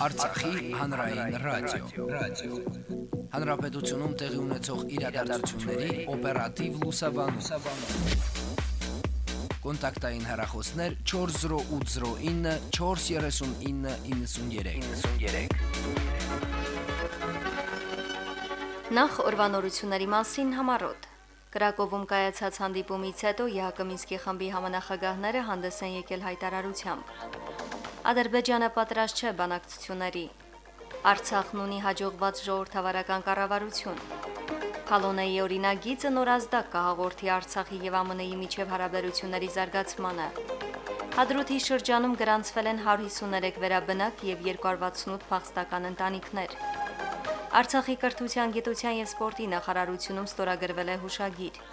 Արցախի հանրային ռադիո, ռադիո։ Հանրապետությունում տեղի ունեցող իրադարձությունների օպերատիվ լուսաբանում։ Կոնտակտային հեռախոսներ 40809 43993։ 93։ Նախ օրվանորությունների մասին համարոտ։ Կրակովում կայացած հանդիպումից հետո ԵՀԿ Մինսկի խմբի համանախագահները հանդես են եկել հայտարարությամբ։ Ադրբեջանը պատրաստ չէ բանակցությունների։ Արցախն ունի հաջողված ժողովրդավարական կառավարություն։ Փալոնեի օրինագիծը նորազդակ կհաղորդի Արցախի եւ ԱՄՆ-ի միջև հարաբերությունների զարգացմանը։ Հադրութի շրջանում գրանցվել են 153 վերաբնակ եւ 268 փախստական ընտանիքներ։ Արցախի կրթության, գիտության եւ սպորտի նախարարությունում ստորագրվել է հուշագիր։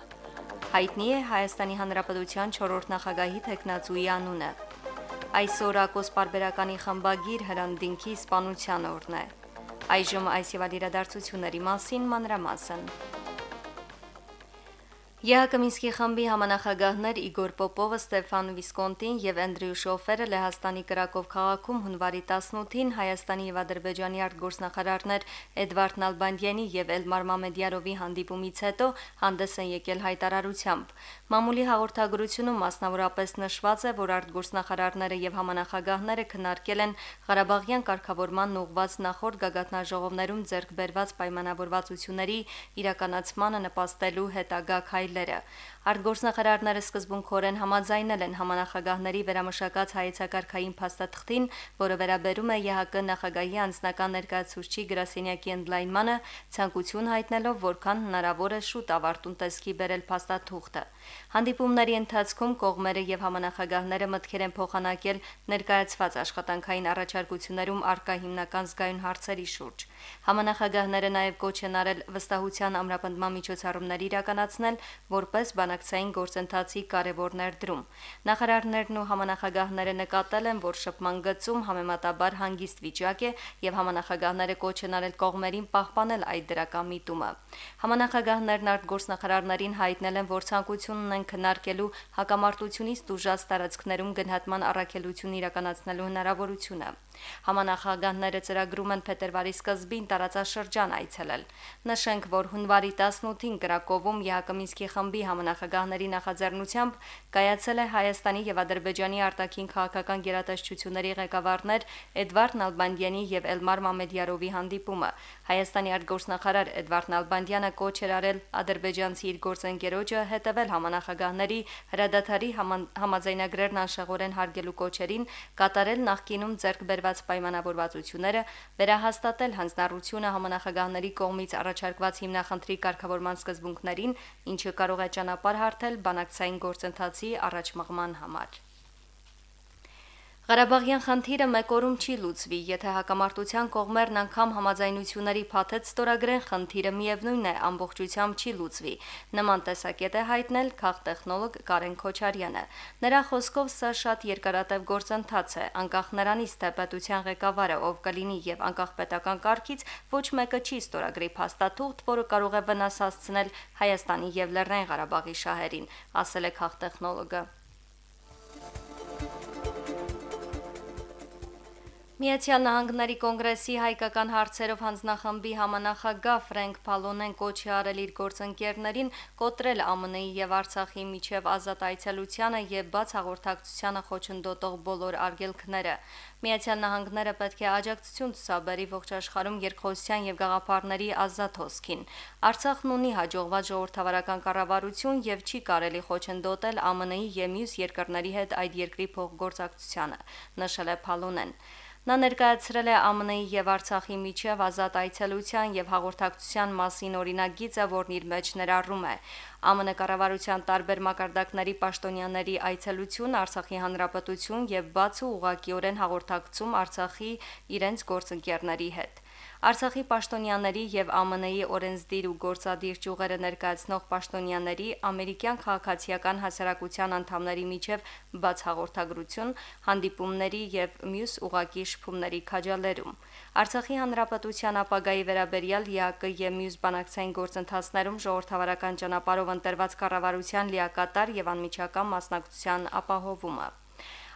Հայտնի է Հայաստանի Հանրապետության 4-րդ նախագահի տեխնացուի անունը։ Այսօր Ակոս Պարբերականի խմբագիր հրանդինքի սպանության օրն է։ Այժմ այս եւ իրադարձությունների մասին մանրամասն։ ԵՀԿ Մինսկի խմբի համանախագահներ Իգոր Պոպովը, Ստեփան Վիսկոնտին եւ Անդրեյ Շոֆերը Լեհաստանի Կրակով քաղաքում հունվարի 18-ին Հայաստանի եւ Ադրբեջանի արտգործնախարարներ Էդվարդ Նալբանդյանի եւ Էլմար Մամեդյարովի հանդիպումից հետո հանդես են եկել հայտարարությամբ։ Մամուլի հաղորդագրությունում մասնավորապես նշված է, որ արտգործնախարարները եւ համանախագահները քննարկել են Ղարաբաղյան կարգավորման ուղղված նախորդ գագաթնաժողովներում ձեռք բերված պայմանավորվածությունների իրականացմանը նպաստելու հետագա քայլ քայլերը։ Արտգործնախարարները սկզբունքորեն համաձայնել են համանախագահների վերամշակած հայեցակարգային փաստաթղթին, որը վերաբերում է ԵՀԿ նախագահի անձնական ներկայացուցչի գրասենյակի ընդլայնմանը, ցանկություն հայտնելով, որքան հնարավոր է շուտ ավարտուն տեսքի բերել փաստաթուղթը։ Հանդիպումների ընթացքում կողմերը եւ համանախագահները մտքեր են փոխանակել ներկայացված աշխատանքային առաջարկություններում արկա հիմնական զգայուն հարցերի շուրջ։ Համանախագահները նաև կոչ են արել վստահության ամրապնդման միջոցառումներ իրականացնել, որպես բանակցային գործընթացի կարևոր ներդրում։ Նախարարներն ու համանախագահները նկատել են, որ շփման գծում համեմատաբար հանգիստ վիճակ է եւ համանախագահները կոչ են արել կողմերին պահպանել այդ դրական միտումը։ Համանախագահներն արտգործնախարարներին հայտնել են, որ ցանկություն ունեն քննարկելու հակամարտությունից դժուժած տարածքներում գնահատման առաքելություն իրականացնելու հնարավորությունը։ Համանախագահները ծրագրում են փետրվարի սկզբին տարածաշրջան այցելել։ Նշենք, որ հունվարի 18-ին Կրակովում ԵՀԿ Մինսկի խմբի համանախագահների նախաձեռնությամբ կայացել է Հայաստանի եւ Ադրբեջանի արտաքին քաղաքական գերատեսչությունների ղեկավարներ Էդվարդ Նալբանդյանի եւ Էլմար Մամեդյարովի հանդիպումը։ Հայաստանի արտգործնախարար Էդվարդ Նալբանդյանը կոչ էր արել ադրբեջանցի իր գործընկերոջը հետևել համանախագահների հրադադարի համաձայնագրերն անշեղորեն հարգելու կոչերին, կատարել նախկինում ձեռք բերված պայմանավորվածությունները, վերահաստատել հանձնառությունը համանախագահների կողմից առաջարկված հիմնախնդրի կարգավորման սկզբունքներին, ինչը կարող է ճանապարհ հարթել բանակցային գործընթացի առաջմղման համար։ Ղարաբաղյան խնդիրը մեկ օրում չի լուծվի, եթե հակամարտության կողմերն անգամ համաձայնությունների փաթեթ ստորագրեն, խնդիրը միևնույնն է ամբողջությամբ չի լուծվի։ Նման տեսակետ է հայտնել քաղտեխնոլոգ Կարեն Քոչարյանը։ Նրա խոսքով սա շատ երկարատև գործընթաց է, անկախ նրանից, թե պետության ղեկավարը ով կլինի եւ անկախ պետական կարգից ոչ մեկը չի ստորագրի փաստաթուղթ, որը կարող է վնաս հասցնել Հայաստանի եւ Լեռնային Ղարաբաղի շահերին, ասել է քաղտեխնոլոգը։ Միացյալ Նահանգների կոնգրեսի հայկական հարցերով հանձնախմբի համանախագահ Ֆրենկ Փալոնեն կոչի արել իր գործընկերներին կոտրել ԱՄՆ-ի եւ Արցախի միջև ազատ այցելությանը եւ բաց հաղորդակցությանը խոչընդոտող բոլոր արգելքները։ Միացյալ Նահանգները պետք է աջակցություն ցուցաբերի ողջ աշխարհում երկխոսության եւ գաղափարների ազատ հոսքին։ Արցախն ունի հաջողված ժողովրդավարական կառավարություն եւ չի կարելի խոչընդոտել ԱՄՆ-ի եւ մյուս երկրների հետ այդ երկրի փոխգործակցությանը, նշել է Փալոնեն։ Նա ներկայացրել է ԱՄՆ-ի եւ Արցախի միջև ազատ այցելության եւ հաղորդակցության մասին օրինագիծը, որն իր մեջ ներառում է ԱՄՆ կառավարության տարբեր մակարդակների պաշտոնյաների այցելություն Արցախի հանրապետություն եւ բաց ու ուղղակիորեն հաղորդակցում Արցախի իրենց գործընկերների հետ։ Արցախի պաշտոնյաների եւ ԱՄՆ-ի օրենսդիր ու գործադիր ճյուղերը ներկայացնող պաշտոնյաների ամերիկյան քաղաքացիական հասարակության անդամների միջև բաց հաղորդագրություն, հանդիպումների եւ մյուս ուղակի շփումների քաջալերում։ Արցախի հանրապետության ապագայի վերաբերյալ ԵԱԿ եւ մյուս բանակցային գործընթացներում ժողովրդավարական ճանապարհով ընտրված կառավարության լիակատար եւ անմիջական մասնակցության ապահովումը։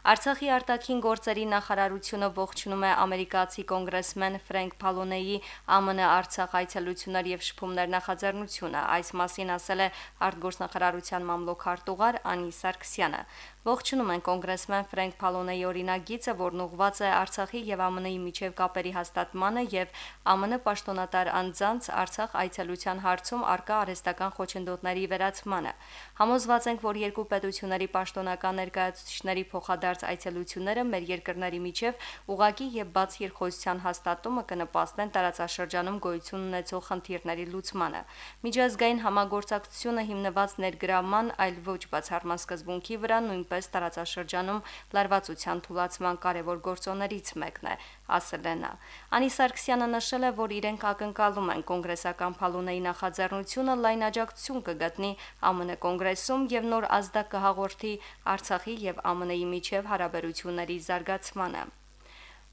Արցախի արտաքին գործերի նախարարությունը ողջունում է ամերիկացի կոնգրեսմեն Ֆրենկ Փալոնեի ԱՄՆ Արցախ այցելություններ եւ շփումներ նախաձեռնությունը։ Այս մասին ասել է արտգործնախարարության մամլոք արտուղար Անի Սարգսյանը։ Ողջունում են կոնգրեսմեն Ֆրենկ Փալոնեի օրինագիծը, որն ուղղված է Արցախի եւ ԱՄՆ-ի միջև կապերի հաստատմանը եւ ԱՄՆ պաշտոնատար անձանց Արցախ այցելության հարցում արկա արհեստական խոչընդոտների վերացմանը։ Համոզված ենք, որ երկու պետությունների պաշտոնական ներկայացուցիչների փոխադարձ այցելությունները մեր երկրների միջև ուղակի եւ բաց երկխոսության հաստատումը կնպաստեն տարածաշրջանում գոյություն ունեցող խնդիրների լուծմանը։ Միջազգային համագործակցությունը հիմնված ներգրաման, այլ ոչ բացառման սկզբունքի վրա նույնպես տարածաշրջանում լարվածության թուլացման կարևոր գործոններից մեկն է, ասել է նա։ Անի Սարգսյանը նշել է, որ իրենք ակնկալում են կոնգրեսական փալունեի նախաձեռնությունը լայն աջակցություն կգտնի ԱՄՆ կոնգրեսում եւ նոր ազդակ կհաղորդի Արցախի եւ ԱՄՆ-ի միջև հարաբերությունների զարգացմանը։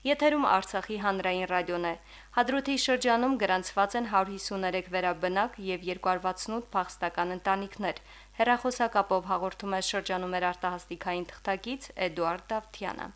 Եթերում Արցախի հանրային ռադիոն է։ Հադրութի շրջանում գրանցված են 153 վերաբնակ եւ 268 փախստական ընտանիքներ։ Հերախոսակապով հաղորդում է շրջանում մեր արտահասթիկային թղթակից Էդուարդ Դավթյանը։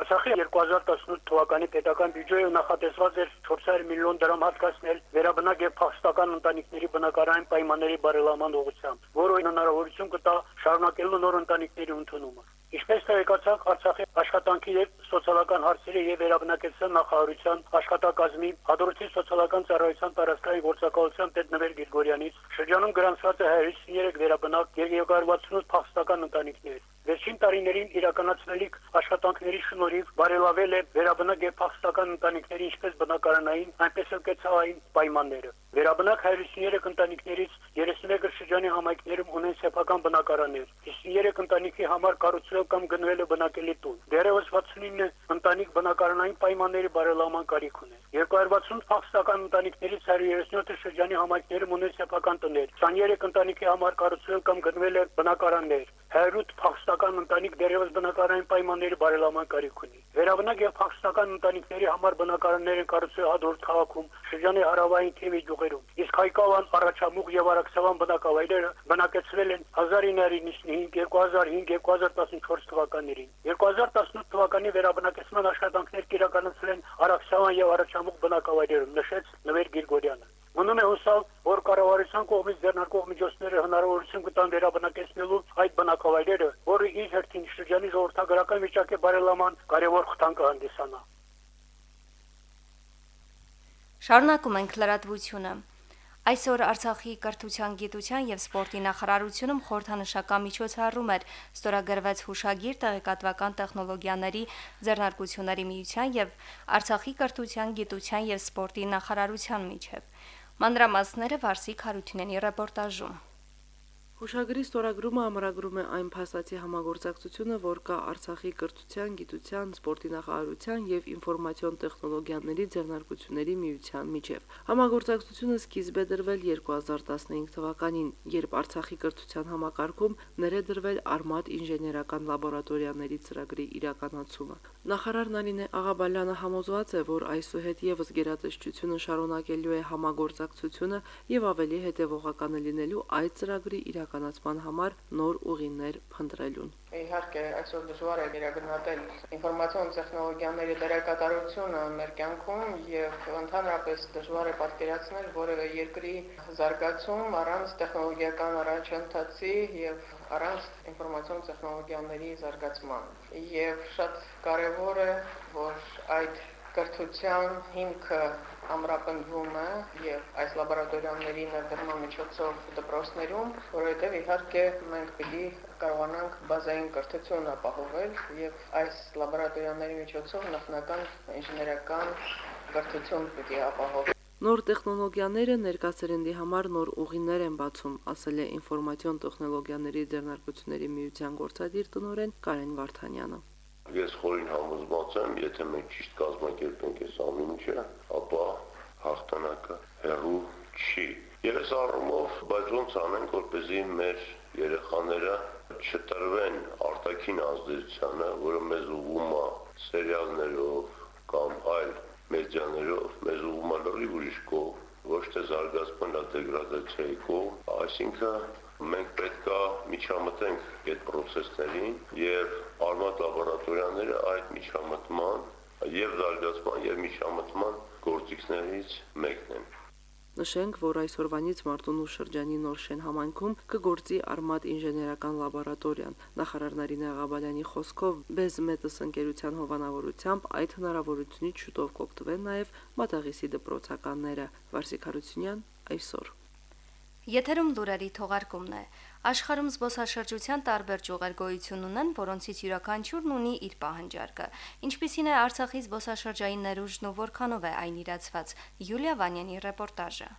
Արցախի 2018 թվականի պետական բյուջեը նախատեսված էր 400 միլիոն դրամ հատկացնել վերաբնակ եւ փախստական ընտանիքների բնակարան պայմանների բարելավման ուղղությամբ, որը հնարավորություն կտա շարունակելու նոր ընտանիքների ընդունումը։ Ինչպես տեղեկացանք Արցախի աշխատանքի եւ սոցիալական հարցերի եւ վերաբնակեցության նախարարության աշխատակազմի Հադրութի սոցիալական ծառայության տարածքային գործակալության պետ Նվեր Գրիգորյանից շրջանում գրանցված է 153 վերաբնակ եւ 268 փախստական ընտանիքներ։ Վերջին տարիներին իրականացնելիք աշխատանքների շնորհիվ բարելավել է վերաբնակ եւ փախստական ընտանիքների ինչպես բնակարանային, այնպես էլ կեցային պայմանները։ Վերաբնակ 153 ընտանիքներից 31-ը շրջանի համայնքներում ունեն սեփական բնակարաններ։ 53 ընտանիքի համար կառուցվել կամ գնվել է բնակելի տուն։ Դերևս 69 ընտանիք բնակարանային պայմանների բարելավման կարիք ունեն։ 260 փախստական ընտանիքներից 137-ը շրջանի համայնքներում ունեն սեփական տներ։ 23 ընտանիքի համար կառուցվել կամ գնվել է բնակարաններ։ 108 փախստական ընտանիք դերևս բնակարանային պայմանների բարելավման կարիք ունի։ Վերաբնակ եւ փախստական ընտանիքների համար բնակարաններ են կառուցվել Հադրութ քաղաքում, շրջանի հարավային թեմի գյուղերում։ Իսկ Հայկավան, Արաչամուղ եւ Արաքսավան բնակավայրերը բնակեցվել են 1995, 2005, 2014 թվականներին։ 2018 թվականի վերաբնակեցման աշխատանքներ կիրականացվել են Արաքսավան եւ Արաչամուղ բնակավայրերում, նշեց Նվեր Գիրգորյանը։ Մնում է հուսալ, որ կառավարության կողմից ձեռնարկող միջոցները հնարավորություն կտան վերաբնակեցնելու այդ բնակավայրերը, որը իր հերթին շրջանի ժողովրդագրական վիճակի բարելաման կարևոր խթան կհանդիսանա։ Շարունակում ենք լրատվությունը։ Այսօր Արցախի կրթության, գիտության եւ սպորտի նախարարությունում խորհրդանշական միջոցառում էր ստորագրվեց հուշագիր տեղեկատվական տեխնոլոգիաների ձեռնարկությունների միության եւ Արցախի կրթության, գիտության եւ սպորտի նախարարության միջև։ Մանրամասները Վարսիկ Հարությունյանի ռեպորտաժում։ Հուշագրի ստորագրումը ամրագրում է այն փաստացի համագործակցությունը, որ կա Արցախի կրթության, գիտության, սպորտի նախարարության եւ ինֆորմացիոն տեխնոլոգիաների ձեռնարկությունների միության միջև։ Համագործակցությունը սկիզբ է դրվել 2015 թվականին, երբ Արցախի կրթության համակարգում ներդրվել Արմատ ինժեներական լաբորատորիաների ծրագրի իրականացումը։ Նախարար Նարինե Աղաբալյանը համոզված է, որ այսուհետ եւս գերատեսչությունը շարունակելու է համագործակցությունը եւ ավելի հետեւողական լինելու այդ ծրագրի իրականացման համար նոր ուղիներ փնտրելուն։ Իհարկե, այսօր դժվար է իրագնահատել ինֆորմացիոն տեխնոլոգիաների դերակատարությունը մեր կյանքում եւ ընդհանրապես դժվար է պատկերացնել որևէ երկրի զարգացում առանց տեխնոլոգիական առաջընթացի եւ առանց ինֆորմացիոն տեխնոլոգիաների զարգացման։ Եվ շատ կարեւոր է, որ այդ կրթության հիմքը ամրապնդվում է եւ այս լաբորատորիաների ներդրման միջոցով դպրոցներում, որովհետեւ իհարկե մենք պիտի կարողանանք բազային կրթություն ապահովել եւ այս լաբորատորիաների միջոցով նախնական ինժեներական կրթություն պիտի ապահովել Նոր տեխնոլոգիաները ներկայացրենդի համար նոր ուղիներ են բացում, ասել է ինֆորմացիոն տեխնոլոգիաների ձեռնարկությունների միության գործադիր տնօրեն Կարեն Վարդանյանը։ Ես խորին համոզված եմ, եթե մենք ճիշտ կազմակերպենք այս ամեն ինչը, ապա հաղթանակը հեռու չի։ Եվ այս առումով, բայց ոնց անենք, որպեսզի մեր երեխաները չտրվեն արտաքին ազդեցությանը, որը մեզ ուղում է սերիալներով կամ այլ մեդիաներով մեզ ուղղում է լրիվ ուրիշ կողմ, ոչ թե զարգացման, դեգրադացիայի կողմ, այսինքն Մենք պետքա միջամտենք այդ process-ներին եւ արմատ լաբորատորիաները այդ միջամտման եւ զարգացման եւ միջամտման գործիքներից մեկն են։ Նշենք, որ այսօրվանից Մարտունու շրջանի Նորշեն համայնքում կգործի Արմատ ինժեներական լաբորատորիան։ Նախարար Նարինե Աղաբալյանի խոսքով Բեզմետս ընկերության հովանավորությամբ այդ հնարավորությունից շուտով կօգտվեն նաև Մատաղիսի դպրոցականները։ Վարսիկ Հարությունյան այսօր։ Եթերում լուրերի թողարկումն է։ Աշխարհում զբոսաշրջության տարբեր ճյուղեր գոյություն ունեն, որոնցից յուրաքանչյուրն ունի իր պահանջարկը։ Ինչպիսին է Արցախի զբոսաշրջային ներուժն ու որքանով է այն իրացված։ Յուլիա Վանյանի ռեպորտաժը։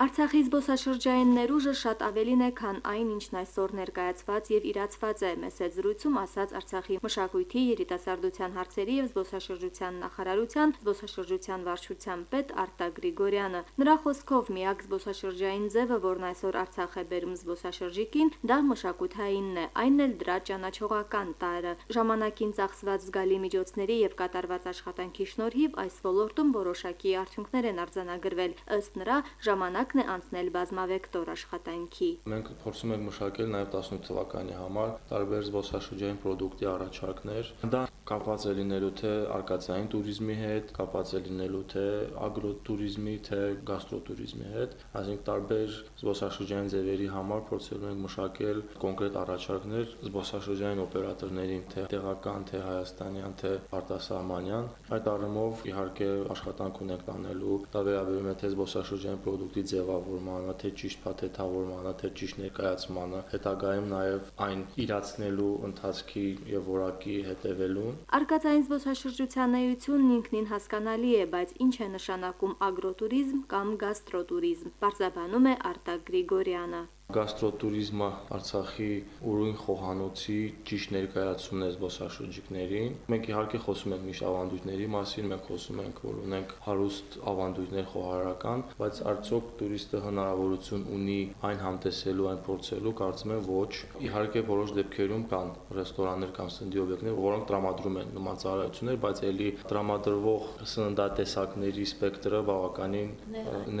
Արցախի զբոսաշրջային ներուժը շատ ավելին է, քան այն, ինչն այսօր ներկայացված եւ իրացված է, մեծ զրույցում ասաց Արցախի մշակույթի, երիտասարդության հարցերի եւ զբոսաշրջության նախարարության զբոսաշրջության վարչության պետ Արտա Գրիգորյանը։ Նրա խոսքով միակ զբոսաշրջային ձևը, որն այսօր Արցախ է բերում զբոսաշրջիկին, դա մշակութայինն է, այնն էլ դրա ճանաչողական տարը։ Ժամանակին ծախսված զգալի միջոցների եւ կատարված աշխատանքի շնորհիվ այս ոլորտում որոշակի արդյունքներ են արձանագրվել։ Ըստ նրա, ժամանակ նպատակն է անցնել բազմավեկտոր աշխատանքի։ Մենք փորձում ենք մշակել նաև 18 թվականի համար տարբեր զբոսաշրջային ապրանքի առաջարկներ։ Դա կապված է լինելու թե արկածային туриզմի հետ, կապված է լինելու թե ագրոտուրիզմի, թե գաստրոտուրիզմի հետ, այսինքն տարբեր զբոսաշրջային ձևերի համար փորձել ենք մշակել կոնկրետ առաջարկներ զբոսաշրջային օպերատորներին, թե տեղական, թե հայաստանյան, թե արտասահմանյան։ Այդ առումով իհարկե աշխատանք ունենք անելու, դա վերաբերում է թե զբոսաշրջային ապրանքի ձևավորմանը, թե ճիշտ փաթեթավորմանը, թե ճիշտ ներկայացմանը, հետագայում նաև այն իրացնելու ընթացքի եւ որակի հետևելուն։ Արկածային զբոսաշրջության նայությունն ինքնին հասկանալի է, բայց ինչ է նշանակում ագրոտուրիզմ կամ գաստրոտուրիզմ։ Բարձաբանում է Արտակ Գրիգորյանը գաստրոտուրիզմը Արցախի ուրույն խոհանոցի ճիշտ ներկայացումն է զբոսաշրջիկներին։ Մենք իհարկե խոսում ենք միշտ ավանդույթների մասին, մենք խոսում ենք, որ ունենք հարուստ ավանդույթներ խոհարարական, բայց արդյոք տուրիստը հնարավորություն ունի այն համտեսելու, այն փորձելու, կարծում եմ ոչ։ Իհարկե որոշ դեպքերում կան ռեստորաններ կամ սննդի օբյեկտներ, որոնք տրամադրում են նման ծառայություններ, բայց ելի տրամադրվող սննդատեսակների սպեկտրը բավականին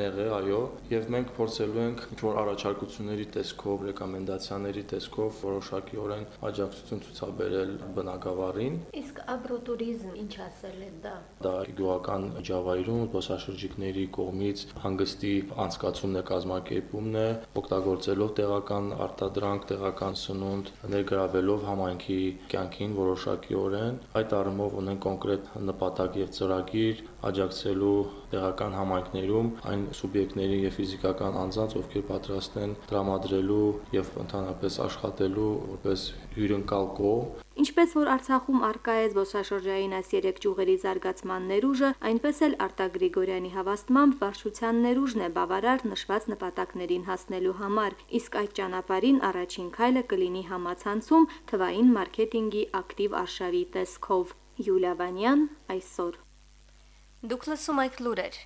նեղ է, այո, եւ մենք փորձելու ենք ինչ-որ առաջարկություններ ծրագրերի տեսքով, ռեկոմենդացիաների տեսքով որոշակիորեն աջակցություն ցուցաբերել բնակավարին։ Իսկ ագրոտուրիզմ ինչ ասել է դա։ Դա գյուղական ջավայրում զբոսաշրջիկների կողմից հանգստի անցկացումն է կազմակերպումն է, օգտագործելով տեղական արտադրանք, տեղական սնունդ, ներգրավելով համայնքի կյանքին որոշակիորեն։ Այդ առումով ունեն կոնկրետ նպատակ եւ ծրագիր աջակցելու տեղական համայնքներում այն սուբյեկտների եւ ֆիզիկական անձանց, ովքեր պատրաստ են դրամ տրամադրելու եւ ընդհանրապես աշխատելու որպես հյուրընկալ կողմ Ինչպես որ Արցախում արկա է զբոսաշրջային այս երեք ճյուղերի զարգացման ներուժը, այնպես էլ Արտակ Գրիգորյանի հավաստմամբ վարչության ներուժն է բավարար նշված նպատակներին հասնելու համար, իսկ այդ ճանապարհին առաջին քայլը կլինի համացանցում թվային մարքեթինգի ակտիվ արշավի տեսքով։ Յուլիա Վանյան այսօր Դուք լսում եք լուրեր։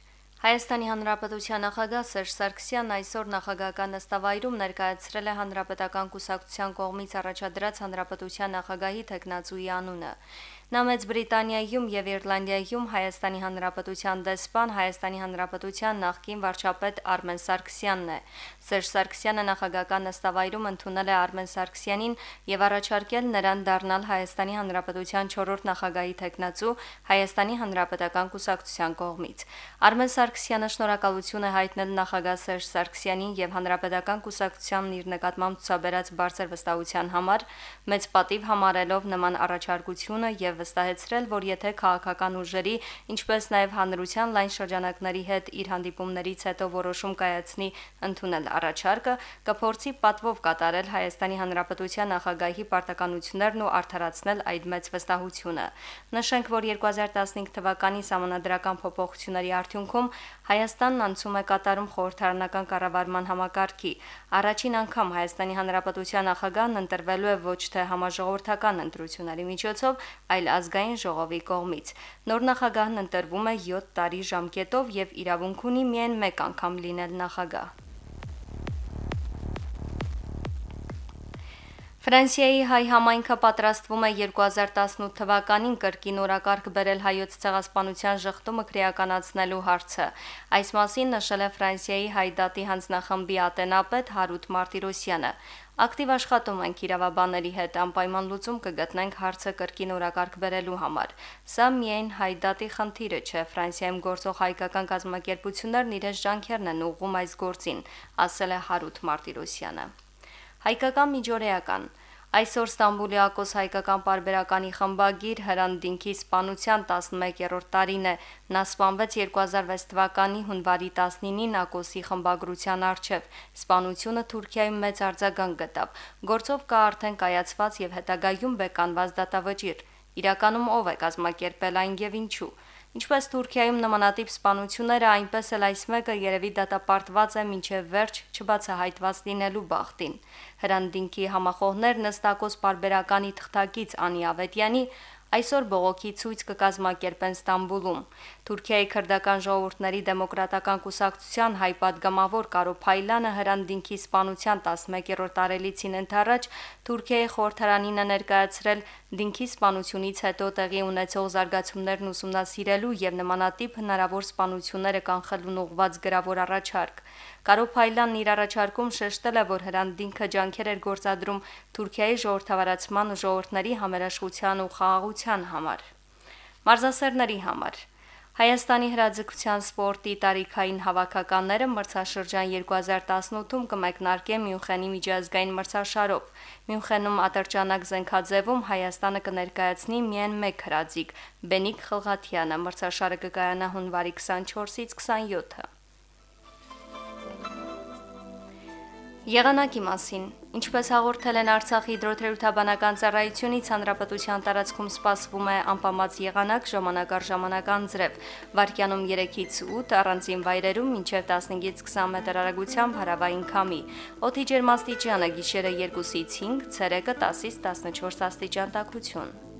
Հայաստանի Հանրապետության նախագահ Սերժ Սարգսյանն այսօր նախագահական նստավայրում ներկայացրել է Հանրապետական կուսակցության կողմից առաջադրած Հանրապետության նախագահի թեկնածուի անունը։ Նա Մեծ Բրիտանիայում եւ Իռլանդիայում Հայաստանի Հանրապետության դեսպան Հայաստանի Հանրապետության նախկին վարչապետ Արմեն Սարգսյանն է։ Սերժ Սարգսյանը նախագահական նստավայրում ընդունել է Արմեն Սարգսյանին եւ առաջարկել նրան դառնալ Հայաստանի Հանրապետության 4-րդ նախագահի թեկնածու Հայաստանի Հանրապետական կուսակցության կողմից։ Արմեն Սարգսյանը շնորհակալություն է հայտնել նախագահ Սերժ Սարգսյանին եւ Հանրապետական կուսակցությանն իր նկատմամբ ցուցաբերած բարձր վստահության համար, մեծ պատիվ համարելով նման առաջարկությունը եւ վստահեցրել, որ եթե քաղաքական ուժերի, ինչպես նաև հանրության լայն շրջանակների հետ իր հանդիպումներից հետո որոշում կայացնի ընդունել առաջարկը, կփորձի պատվով կատարել Հայաստանի Հանրապետության նախագահի պարտականություններն ու արդարացնել այդ մեծ վստահությունը։ Նշենք, որ 2015 թվականի համանadrական փոփոխությունների արդյունքում Հայաստանն անցում է կատարում խորհրդարանական կառավարման համակարգի։ Առաջին անգամ Հայաստանի Հանրապետության նախագահն ընտրվելու է ոչ թե համաժողովրդական ընտրությունների միջոցով, այլ ազգային ժողովի կողմից։ Նոր նախագահն ընտրվում է 7 տարի ժամկետով եւ իրավունք ունի միայն 1 անգամ լինել նախագահ։ Ֆրանսիայի հայ համայնքը պատրաստվում է 2018 թվականին կրկին օրակարգ բերել հայոց ցեղասպանության շղթումը քրեականացնելու հարցը։ Այս մասին նշել է Ֆրանսիայի հայ դատի հանձնախմբի ատենապետ Հարութ Մարտիրոսյանը։ Ակտիվ աշխատում ենք իրավաբանների հետ, անպայման լուծում կգտնենք հարցը կրկին օրակարգ բերելու համար։ Սա միայն հայդատի խնդիրը չէ, Ֆրանսիայում գործող հայկական կազմակերպություններն իրենց ջանքերն են ուղղում այս գործին, ասել է Հարութ Մարտիրոսյանը։ Հայկական միջօրեական Այսօր Ստամբուլի Ակոս հայկական պարբերականի խմբագիր Հրանտինքի սպանության 11-րդ տարին է։ Նա սպանվեց 2006 թվականի հունվարի 19-ին Ակոսի խմբագրության արչև։ Սպանությունը Թուրքիայում մեծ արձագանք գտավ։ Գործով կա արդեն կայացված եւ հետագայում բեկանված դատավճիռ։ Իրականում ով է կազմակերպել այն եւ ինչու։ Ինչպես Թուրքիայում նմանատիպ սպանությունները, այնպես էլ այս մեկը երևի դատապարտված է մինչև վերջ չբացահայտված լինելու բախտին։ Հրանտինքի համախոհներն ըստակոս բարբերականի թղթակից Անի Ավետյանի այսօր բողոքի ցույց կկազմակերպեն Ստամբուլում։ Թուրքիայի քրդական ժողովուրդների դեմոկրատական կուսակցության հայ падգամավոր Կարո Փայլանը հրանդինքի սպանության 11-րդ տարելիցին ընթառաջ Թուրքիայի խորհրդարանին ներկայացրել դինքի սպանությունից հետո տեղի ունեցող զարգացումներն ուսումնասիրելու եւ նմանատիպ հնարավոր սպանությունները կանխելուն ուղված գրավոր առաջարկ։ Կարո Փայլանն իր առաջարկում շեշտել է, որ հրանդինքը ջանքեր էր գործադրում Թուրքիայի ժողովրդավարացման ու ժողովրդների համերաշխության ու խաղաղության համար։ Մարզասերների համար Հայաստանի հրաձգության սպորտի տարիքային հավաքականները մրցաշրջան 2018-ում կմեկնարկեն Մյունխենի միջազգային մրցաշարով։ Մյունխենում ատրճանակ զենքաձևում Հայաստանը կներկայացնի միայն մեկ հրաձիգ՝ Բենիկ Խլղաթյանը։ Մրցաշարը կկայանա հունվարի 24-ից 27-ը։ Եղանակի մասին. Ինչպես հաղորդել են Արցախի հիդրոթերապևտաբանական ծառայությունից, հանրապետության տարածքում սպասվում է անպամած եղանակ ժամանակ առ ժամանակ անձրև։ Վարկյանում 3-ից 8, առանձին վայրերում մինչև 15-ից 20 մետր արագությամբ հարավային քամի։ Օդի ջերմաստիճանը գիշերը 2-ից 5, ցերեկը 10-ից 14 աստիճան տաքություն։